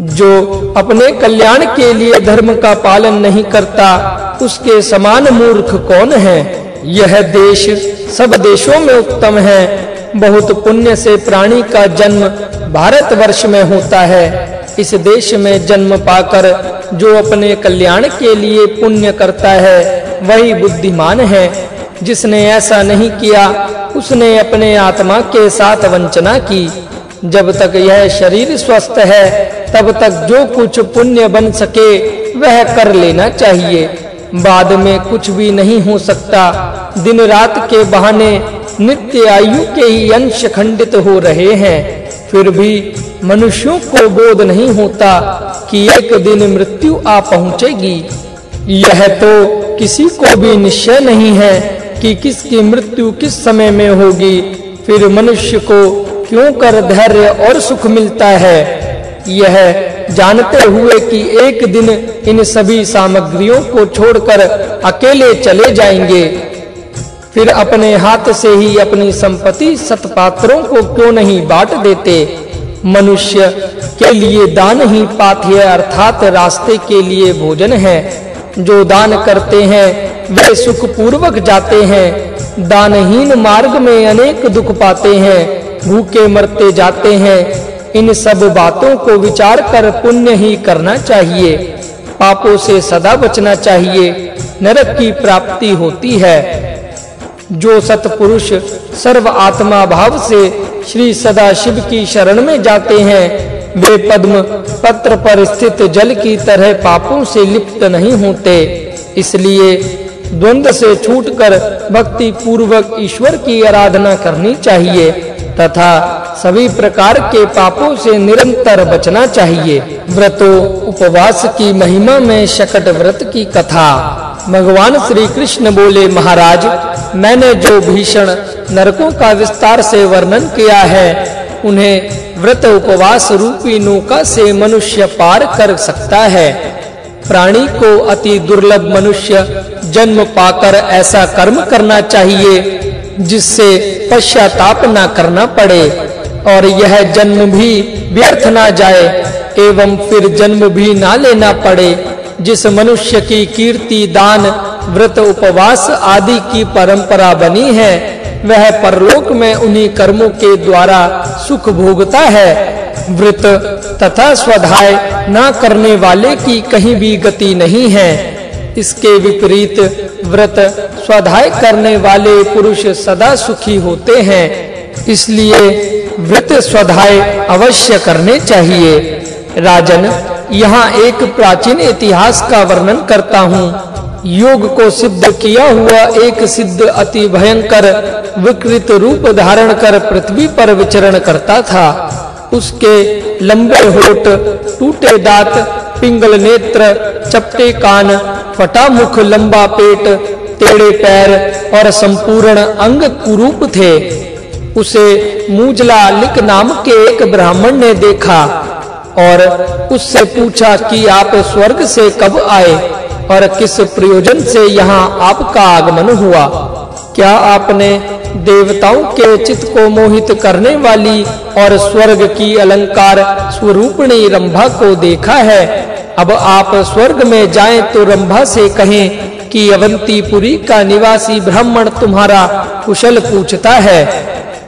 जो अपने कल्याण के लिए धर्म का पालन नहीं करता, उसके समान मूर्ख कौन है? यह देश सब देशों में उत्तम है। बहुत पुण्य से प्राणी का जन्म भारतवर्ष में होता है। इस देश में जन्म पाकर जो अपने कल्याण के लिए पुण्य करता है, वही बुद्धिमान है। जिसने ऐसा नहीं किया, उसने अपने आत्मा के साथ वंचना की। जब तक यह शरीर स्वस्थ है तब तक जो कुछ पुण्य बन सके, वह कर लेना चाहिए। बाद में कुछ भी नहीं हो सकता। दिन रात के बहाने नित्य आयु के ही अंश खंडित हो रहे हैं। फिर भी मनुष्यों को बोध नहीं होता कि एक दिन मृत्यु आ पहुंचेगी। यह तो किसी को भी निश्चय नहीं है कि किसकी मृत्यु किस समय में होगी। फिर मनुष्य को क्यों कर धैर्य और सुख मिलता है? यह जानते हुए कि एक दिन इन सभी सामग्रियों को छोड़कर अकेले चले जाएँगे। फिर अपने हाथ से ही अपनी संपत्ति सतपात्रों को क्यों नहीं बांट देते? मनुष्य के लिए दान ही पाथ्य अर्थात रास्ते के लिए भोजन है। जो दान करते हैं, वे सुख पूर्वक जाते हैं। दानहीन मार्ग में अनेक दुख पाते हैं, भूखे मरते जाते हैं। इन सब बातों को विचार कर पुण्य ही करना चाहिए। पापों से सदा बचना चाहिए। नरक की प्राप्ति होती है। जो सतपुरुष सर्व आत्मा भाव से श्री सदा शिव की शरण में जाते हैं, वे पद्म पत्र पर स्थित जल की तरह पापों से लिप्त नहीं होते। इसलिए द्वंद से छूटकर भक्ति पूर्वक ईश्वर की आराधना करनी चाहिए। तथा सभी प्रकार के पापों से निरंतर बचना चाहिए। व्रतों, उपवास की महिमा में शकट व्रत की कथा। भगवान श्री कृष्ण बोले, महाराज, मैंने जो भीषण नरकों का विस्तार से वर्णन किया है, उन्हें व्रत उपवास रूपी नौका से मनुष्य पार कर सकता है। प्राणी को अति दुर्लभ मनुष्य जन्म पाकर ऐसा कर्म करना चाहिए। जिससे पश्चाताप ना करना पड़े और यह जन्म भी व्यर्थ ना जाए एवं फिर जन्म भी ना लेना पड़े। जिस मनुष्य की कीर्ति, दान, व्रत, उपवास आदि की परंपरा बनी है, वह परलोक में उन्हीं कर्मों के द्वारा सुख भोगता है। व्रत तथा स्वधाय ना करने वाले की कहीं भी गति नहीं है। इसके विपरीत व्रत स्वाध्याय करने वाले पुरुष सदा सुखी होते हैं। इसलिए व्रत स्वाध्याय अवश्य करने चाहिए। राजन, यहाँ एक प्राचीन इतिहास का वर्णन करता हूँ। योग को सिद्ध किया हुआ एक सिद्ध अति भयंकर विकृत रूप धारण कर पृथ्वी पर विचरण करता था। उसके लंबे होठ, टूटे दांत पिंगल नेत्र, चपटे कान फटा मुख लंबा पेट, टेढ़े पैर और संपूर्ण अंग कुरूप थे। उसे मूजला लिक नाम के एक ब्राह्मण ने देखा और उससे पूछा कि आप स्वर्ग से कब आए और किस प्रयोजन से यहाँ आपका आगमन हुआ? क्या आपने देवताओं के चित्त को मोहित करने वाली और स्वर्ग की अलंकार स्वरूपणी रंभा को देखा है? अब आप स्वर्ग में जाएँ तो रंभा से कहें कि अवंतीपुरी का निवासी ब्राह्मण तुम्हारा कुशल पूछता है।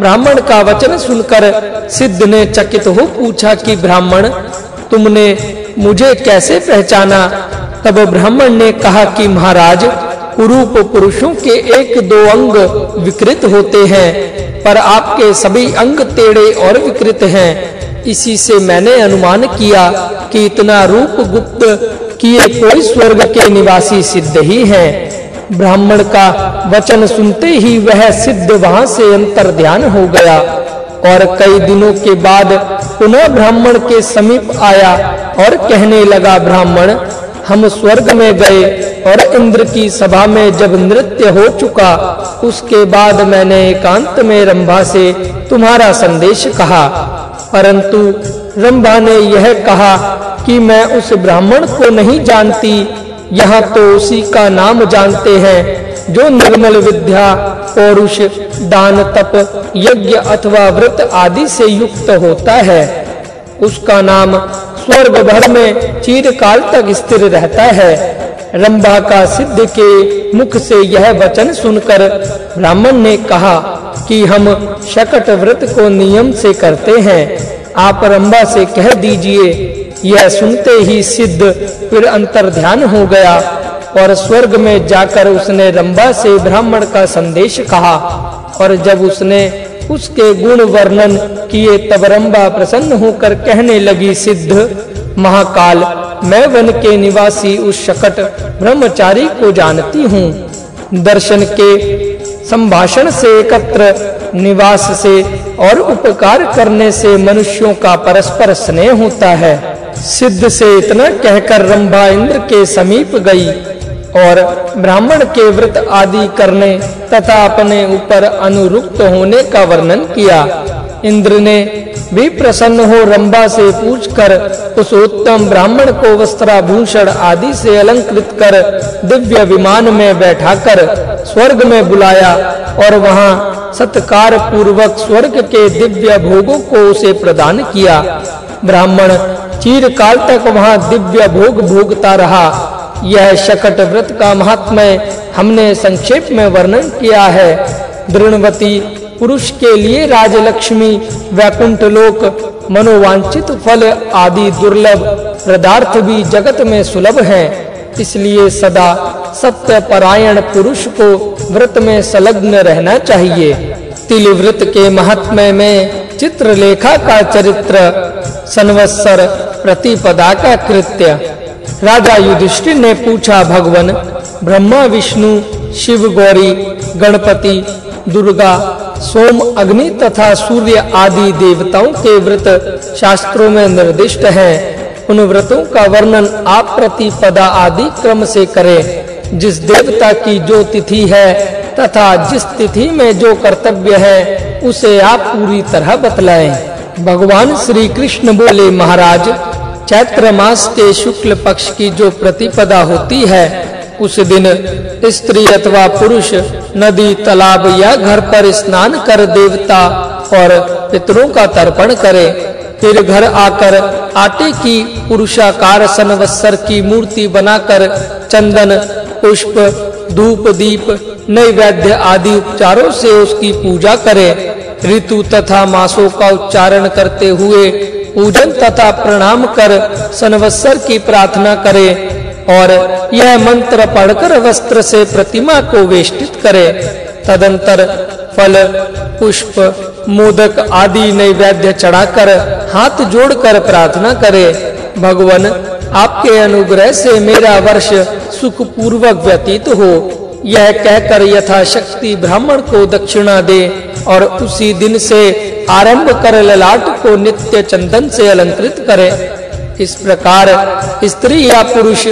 ब्राह्मण का वचन सुनकर सिद्ध ने चकित हो पूछा कि ब्राह्मण, तुमने मुझे कैसे पहचाना? तब ब्राह्मण ने कहा कि महाराज, कुरूप पुरुषों के एक दो अंग विकृत होते हैं, पर आपके सभी अंग टेढ़े और विकृत हैं। इसी से मैंने अनुमान किया कि इतना रूप गुप्त किए कोई स्वर्ग के निवासी सिद्ध ही है। ब्राह्मण का वचन सुनते ही वह सिद्ध वहाँ से अंतर ध्यान हो गया और कई दिनों के बाद पुनः ब्राह्मण के समीप आया और कहने लगा, ब्राह्मण, हम स्वर्ग में गए और इंद्र की सभा में जब नृत्य हो चुका, उसके बाद मैंने एकांत में रंभा से तुम्हारा संदेश कहा। परंतु रंभा ने यह कहा कि मैं उस ब्राह्मण को नहीं जानती। यहाँ तो उसी का नाम जानते हैं, जो निर्मल विद्या, पौरुष, दान तप, यज्ञ अथवा व्रत आदि से युक्त होता है। उसका नाम स्वर्ग भर में चिरकाल तक स्थिर रहता है। रंभा का सिद्ध के मुख से यह वचन सुनकर ब्राह्मण ने कहा कि हम शकट व्रत को नियम से करते हैं। आप रंभा से कह दीजिए, यह सुनते ही सिद्ध, फिर अंतर ध्यान हो गया और स्वर्ग में जाकर उसने रंभा से ब्राह्मण का संदेश कहा और जब उसने उसके गुण वर्णन किए, तब रंभा प्रसन्न होकर कहने लगी, सिद्ध, महाकाल, मैं वन के निवासी उस शकट ब्रह्मचारी को जानती हूँ। दर्शन के संभाषण से एकत्र, निवास से और उपकार करने से मनुष्यों का परस्पर स्नेह होता है। सिद्ध से इतना कहकर रंभा इंद्र के समीप गई और ब्राह्मण के व्रत आदि करने तथा अपने ऊपर अनुरुक्त होने का वर्णन किया। इंद्र ने भी प्रसन्न हो रंभा से पूछकर उस उत्तम ब्राह्मण को वस्त्राभूषण आदि से अलंकृत कर दिव्य विमान में बैठाकर स्वर्ग में बुलाया और वहाँ सत्कार पूर्वक स्वर्ग के दिव्य भोगों को उसे प्रदान किया। ब्राह्मण चिरकाल तक वहाँ दिव्य भोग भोगता रहा। यह शकट व्रत का महात्म्य हमने संक्षेप में वर्णन किया है। दृढ़वती पुरुष के लिए राजलक्ष्मी, वैकुंठ लोक, मनोवांछित फल आदि दुर्लभ पदार्थ भी जगत में सुलभ हैं। इसलिए सदा सत्य परायण पुरुष को व्रत में संलग्न रहना चाहिए। तिल व्रत के महात्म्य में चित्रलेखा का चरित्र संवत्सर प्रतिपदा का कृत्य। राजा युधिष्ठिर ने पूछा भगवान, ब्रह्मा, विष्णु, शिव, गौरी, गणपति, दुर्गा सोम अग्नि तथा सूर्य आदि देवताओं के व्रत शास्त्रों में निर्दिष्ट हैं। उन व्रतों का वर्णन आप प्रतिपदा आदि क्रम से करें। जिस देवता की जो तिथि है तथा जिस तिथि में जो कर्तव्य है, उसे आप पूरी तरह बतलाएँ। भगवान श्री कृष्ण बोले, महाराज, चैत्र मास के शुक्ल पक्ष की जो प्रतिपदा होती है उस दिन स्त्री अथवा पुरुष नदी, तालाब या घर पर स्नान कर देवता और पितरों का तर्पण करे, फिर घर आकर आटे की पुरुषाकार संवत्सर की मूर्ति बनाकर चंदन, पुष्प, धूप, दीप, नैवेद्य आदि उपचारों से उसकी पूजा करे। ऋतु तथा मासों का उच्चारण करते हुए पूजन तथा प्रणाम कर संवत्सर की प्रार्थना करे। और यह मंत्र पढ़कर वस्त्र से प्रतिमा को वेष्टित करे। तदंतर फल, पुष्प, मोदक आदि नैवेद्य चढ़ाकर हाथ जोड़कर प्रार्थना करे। भगवान, आपके अनुग्रह से मेरा वर्ष सुख पूर्वक व्यतीत हो। यह कहकर यथाशक्ति ब्राह्मण को दक्षिणा दे और उसी दिन से आरंभ कर ललाट को नित्य चंदन से अलंकृत करे। इस प्रकार स्त्री या पुरुष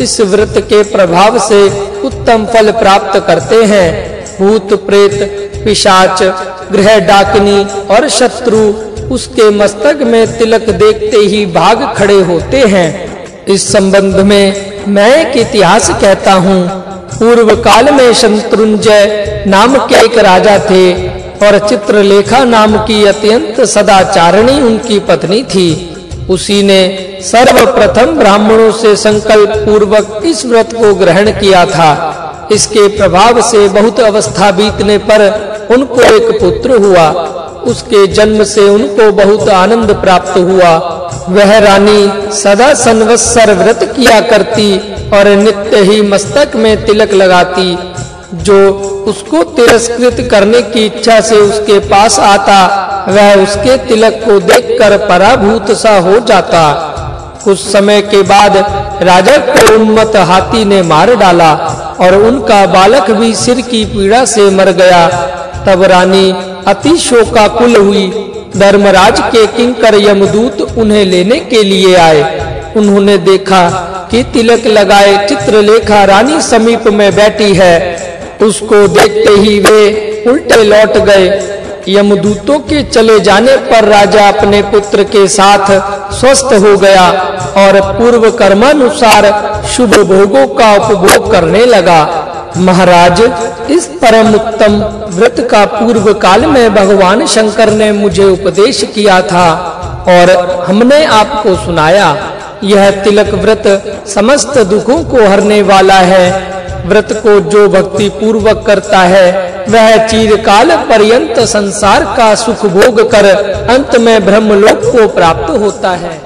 इस व्रत के प्रभाव से उत्तम फल प्राप्त करते हैं। भूत, प्रेत, पिशाच ग्रह डाकनी और शत्रु उसके मस्तक में तिलक देखते ही भाग खड़े होते हैं। इस संबंध में मैं एक इतिहास कहता हूँ। पूर्व काल में शत्रुंजय नाम के एक राजा थे और चित्रलेखा नाम की अत्यंत सदाचारिणी उनकी पत्नी थी। उसी ने सर्वप्रथम ब्राह्मणों से संकल्प पूर्वक इस व्रत को ग्रहण किया था। इसके प्रभाव से बहुत अवस्था बीतने पर उनको एक पुत्र हुआ। उसके जन्म से उनको बहुत आनंद प्राप्त हुआ। वह रानी सदा संवत्सर व्रत किया करती और नित्य ही मस्तक में तिलक लगाती, जो उसको तिरस्कृत करने की इच्छा से उसके पास आता। वह उसके तिलक को देखकर पराभूत सा हो जाता। कुछ समय के बाद राजा को उन्मत हाथी ने मार डाला और उनका बालक भी सिर की पीड़ा से मर गया। तब रानी अति शोकाकुल हुई। धर्मराज के किंकर यमदूत उन्हें लेने के लिए आए। उन्होंने देखा कि तिलक लगाए चित्रलेखा रानी समीप में बैठी है। उसको देखते ही वे उल्टे लौट गए। यमदूतों के चले जाने पर राजा अपने पुत्र के साथ स्वस्थ हो गया और पूर्व कर्मानुसार शुभ भोगों का उपभोग करने लगा। महाराज, इस परम उत्तम व्रत का पूर्व काल में भगवान शंकर ने मुझे उपदेश किया था और हमने आपको सुनाया। यह तिलक व्रत समस्त दुखों को हरने वाला है। व्रत को जो भक्ति पूर्वक करता है, वह चीरकाल पर्यंत संसार का सुख भोग कर, अंत में ब्रह्मलोक को प्राप्त होता है।